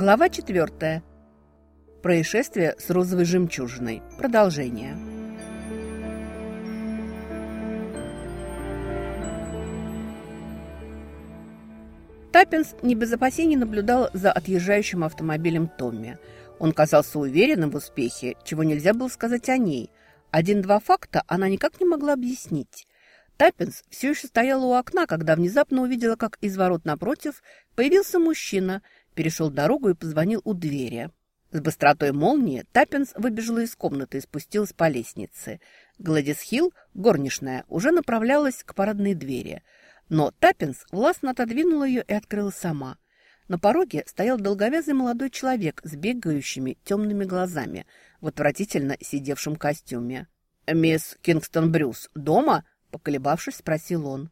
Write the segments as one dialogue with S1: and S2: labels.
S1: Глава 4. Происшествие с розовой жемчужиной. Продолжение. Таппинс не без опасений наблюдал за отъезжающим автомобилем Томми. Он казался уверенным в успехе, чего нельзя было сказать о ней. Один-два факта она никак не могла объяснить. Таппинс все еще стояла у окна, когда внезапно увидела, как из ворот напротив появился мужчина – перешел дорогу и позвонил у двери. С быстротой молнии Таппинс выбежала из комнаты и спустилась по лестнице. Гладис Хилл, горничная, уже направлялась к парадной двери. Но Таппинс властно отодвинула ее и открыла сама. На пороге стоял долговязый молодой человек с бегающими темными глазами в отвратительно сидевшем костюме. «Мисс Кингстон Брюс дома?» – поколебавшись, спросил он.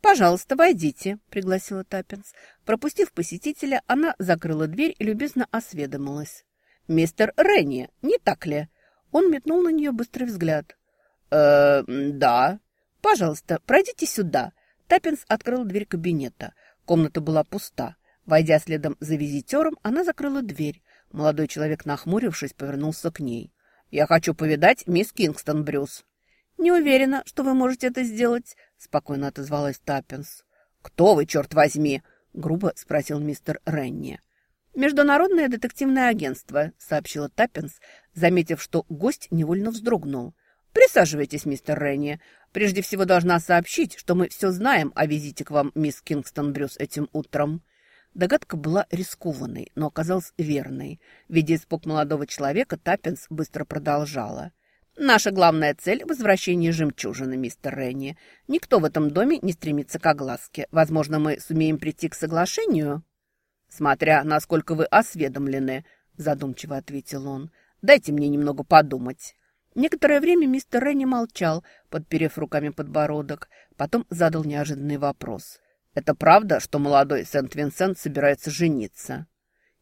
S1: «Пожалуйста, войдите», — пригласила Таппинс. Пропустив посетителя, она закрыла дверь и любезно осведомилась. «Мистер Ренни, не так ли?» Он метнул на нее быстрый взгляд. «Э, да». «Пожалуйста, пройдите сюда». Таппинс открыл дверь кабинета. Комната была пуста. Войдя следом за визитером, она закрыла дверь. Молодой человек, нахмурившись, повернулся к ней. «Я хочу повидать мисс Кингстон, Брюс». «Не уверена, что вы можете это сделать», — спокойно отозвалась Таппинс. «Кто вы, черт возьми?» — грубо спросил мистер Ренни. «Международное детективное агентство», — сообщила Таппинс, заметив, что гость невольно вздрогнул. «Присаживайтесь, мистер Ренни. Прежде всего должна сообщить, что мы все знаем о визите к вам мисс Кингстон Брюс этим утром». Догадка была рискованной, но оказалась верной. Видя испуг молодого человека, Таппинс быстро продолжала. Наша главная цель – возвращение жемчужины, мистер Ренни. Никто в этом доме не стремится к огласке. Возможно, мы сумеем прийти к соглашению?» «Смотря, насколько вы осведомлены», – задумчиво ответил он. «Дайте мне немного подумать». Некоторое время мистер Ренни молчал, подперев руками подбородок. Потом задал неожиданный вопрос. «Это правда, что молодой Сент-Винсент собирается жениться?»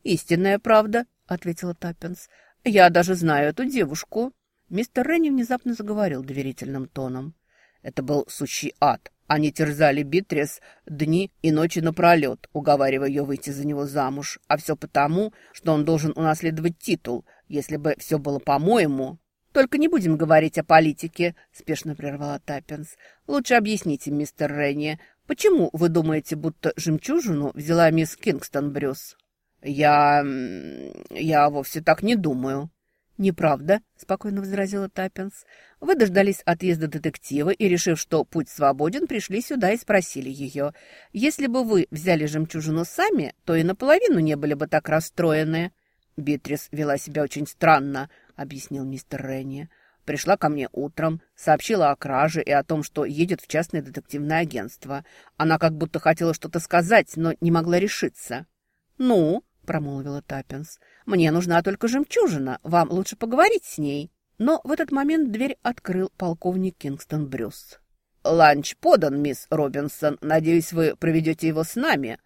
S1: «Истинная правда», — ответила Таппинс. «Я даже знаю эту девушку». Мистер Ренни внезапно заговорил доверительным тоном. Это был сущий ад. Они терзали Битрис дни и ночи напролет, уговаривая ее выйти за него замуж. А все потому, что он должен унаследовать титул. Если бы все было по-моему... «Только не будем говорить о политике», — спешно прервала Таппинс. «Лучше объясните, мистер Ренни, почему вы думаете, будто жемчужину взяла мисс Кингстон Брюс?» «Я... я вовсе так не думаю», «Неправда», — спокойно возразила Таппинс. «Вы дождались отъезда детектива и, решив, что путь свободен, пришли сюда и спросили ее. Если бы вы взяли жемчужину сами, то и наполовину не были бы так расстроены». «Битрис вела себя очень странно», — объяснил мистер Ренни. «Пришла ко мне утром, сообщила о краже и о том, что едет в частное детективное агентство. Она как будто хотела что-то сказать, но не могла решиться». «Ну?» Промолвила Таппинс. «Мне нужна только жемчужина. Вам лучше поговорить с ней». Но в этот момент дверь открыл полковник Кингстон Брюс. «Ланч подан, мисс Робинсон. Надеюсь, вы проведете его с нами».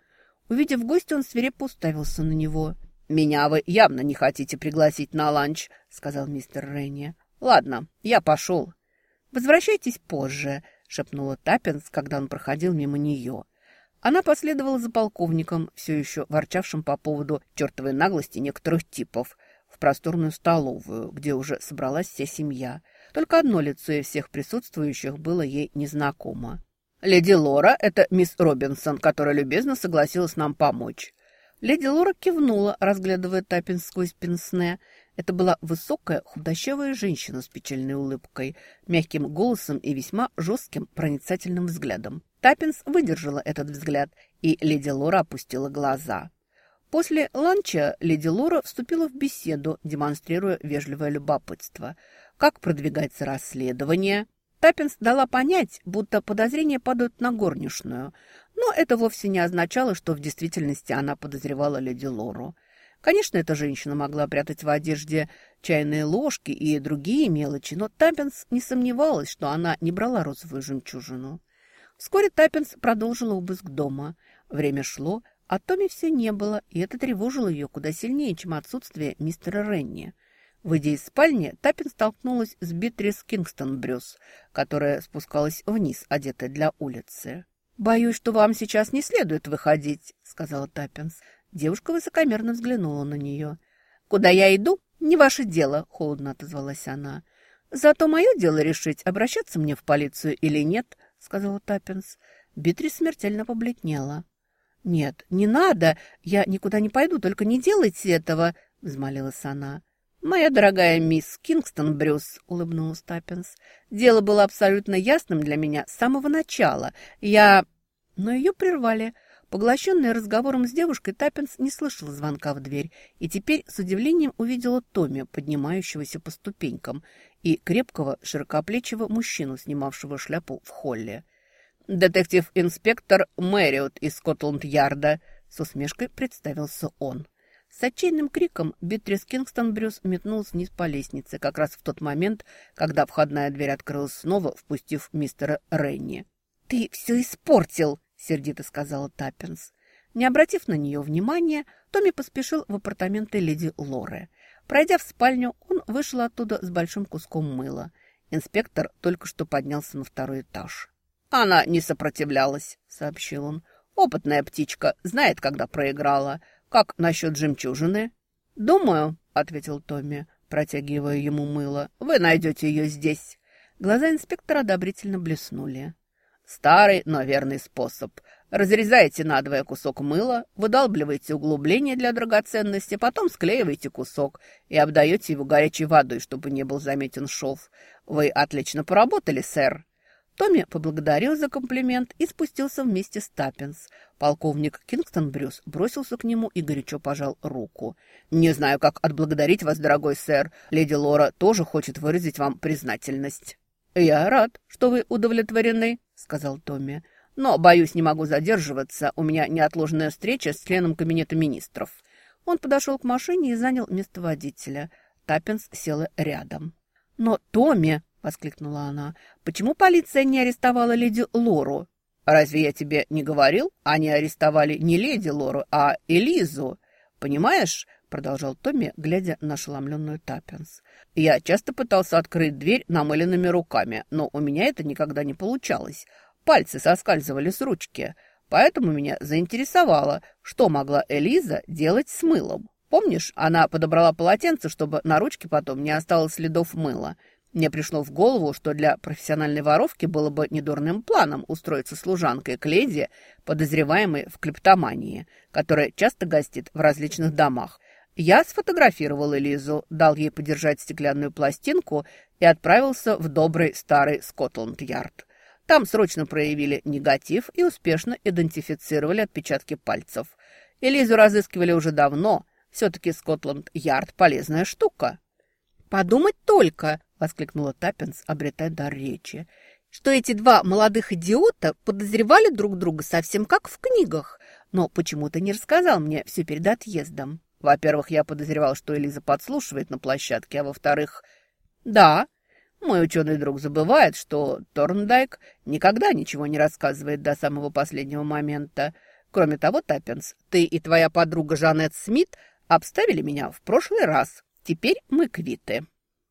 S1: Увидев гостя, он свирепо уставился на него. «Меня вы явно не хотите пригласить на ланч», — сказал мистер Ренни. «Ладно, я пошел». «Возвращайтесь позже», — шепнула Таппинс, когда он проходил мимо нее. Она последовала за полковником, все еще ворчавшим по поводу чертовой наглости некоторых типов, в просторную столовую, где уже собралась вся семья. Только одно лицо из всех присутствующих было ей незнакомо. «Леди Лора – это мисс Робинсон, которая любезно согласилась нам помочь». Леди Лора кивнула, разглядывая Таппин сквозь пенсне. Это была высокая, худощавая женщина с печальной улыбкой, мягким голосом и весьма жестким, проницательным взглядом. Таппинс выдержала этот взгляд, и леди Лора опустила глаза. После ланча леди Лора вступила в беседу, демонстрируя вежливое любопытство. Как продвигается расследование? Таппинс дала понять, будто подозрения падают на горничную, но это вовсе не означало, что в действительности она подозревала леди Лору. Конечно, эта женщина могла прятать в одежде чайные ложки и другие мелочи, но Таппинс не сомневалась, что она не брала розовую жемчужину. Вскоре Таппинс продолжила обыск дома. Время шло, а Томми все не было, и это тревожило ее куда сильнее, чем отсутствие мистера Ренни. Выйдя из спальни, Таппинс столкнулась с Битрис Кингстон Брюс, которая спускалась вниз, одетая для улицы. «Боюсь, что вам сейчас не следует выходить», — сказала Таппинс. Девушка высокомерно взглянула на нее. «Куда я иду, не ваше дело», — холодно отозвалась она. «Зато мое дело решить, обращаться мне в полицию или нет», — сказала Таппинс. Битрис смертельно побледнела. «Нет, не надо, я никуда не пойду, только не делайте этого», — взмолилась она. «Моя дорогая мисс Кингстон Брюс», — улыбнулась Таппинс, — «дело было абсолютно ясным для меня с самого начала. Я...» Но ее прервали. Поглощенная разговором с девушкой, Таппинс не слышала звонка в дверь и теперь с удивлением увидела Томми, поднимающегося по ступенькам, и крепкого, широкоплечего мужчину, снимавшего шляпу в холле. «Детектив-инспектор Мэриот из Скотланд-Ярда», — с усмешкой представился он. С отчаянным криком Битрис Кингстон Брюс метнулся вниз по лестнице, как раз в тот момент, когда входная дверь открылась снова, впустив мистера Ренни. «Ты все испортил!» — сердито сказала Таппинс. Не обратив на нее внимания, Томми поспешил в апартаменты леди Лоры. Пройдя в спальню, он вышел оттуда с большим куском мыла. Инспектор только что поднялся на второй этаж. «Она не сопротивлялась», — сообщил он. «Опытная птичка, знает, когда проиграла. «Как насчет жемчужины?» «Думаю», — ответил Томми, протягивая ему мыло, — «вы найдете ее здесь». Глаза инспектора одобрительно блеснули. «Старый, но верный способ. Разрезаете надвое кусок мыла, выдалбливаете углубление для драгоценности, потом склеиваете кусок и обдаете его горячей водой, чтобы не был заметен шов. Вы отлично поработали, сэр». Томми поблагодарил за комплимент и спустился вместе с Таппинс. Полковник Кингстон Брюс бросился к нему и горячо пожал руку. «Не знаю, как отблагодарить вас, дорогой сэр. Леди Лора тоже хочет выразить вам признательность». «Я рад, что вы удовлетворены», — сказал Томми. «Но, боюсь, не могу задерживаться. У меня неотложная встреча с членом кабинета министров». Он подошел к машине и занял место водителя. Таппинс села рядом. «Но Томми!» — воскликнула она. «Почему полиция не арестовала леди Лору?» «Разве я тебе не говорил? Они арестовали не леди Лору, а Элизу. Понимаешь?» — продолжал Томми, глядя на ошеломленную Таппинс. «Я часто пытался открыть дверь намыленными руками, но у меня это никогда не получалось. Пальцы соскальзывали с ручки. Поэтому меня заинтересовало, что могла Элиза делать с мылом. Помнишь, она подобрала полотенце, чтобы на ручке потом не осталось следов мыла. Мне пришло в голову, что для профессиональной воровки было бы недурным планом устроиться служанкой к леди, подозреваемой в клептомании, которая часто гостит в различных домах. Я сфотографировал Элизу, дал ей подержать стеклянную пластинку и отправился в добрый старый Скотланд-Ярд. Там срочно проявили негатив и успешно идентифицировали отпечатки пальцев. Элизу разыскивали уже давно. Все-таки Скотланд-Ярд – полезная штука. «Подумать только!» воскликнула Таппинс, обретая дар речи, что эти два молодых идиота подозревали друг друга совсем как в книгах, но почему-то не рассказал мне все перед отъездом. Во-первых, я подозревал, что Элиза подслушивает на площадке, а во-вторых, да, мой ученый друг забывает, что Торндайк никогда ничего не рассказывает до самого последнего момента. Кроме того, Таппинс, ты и твоя подруга Жанет Смит обставили меня в прошлый раз. Теперь мы квиты.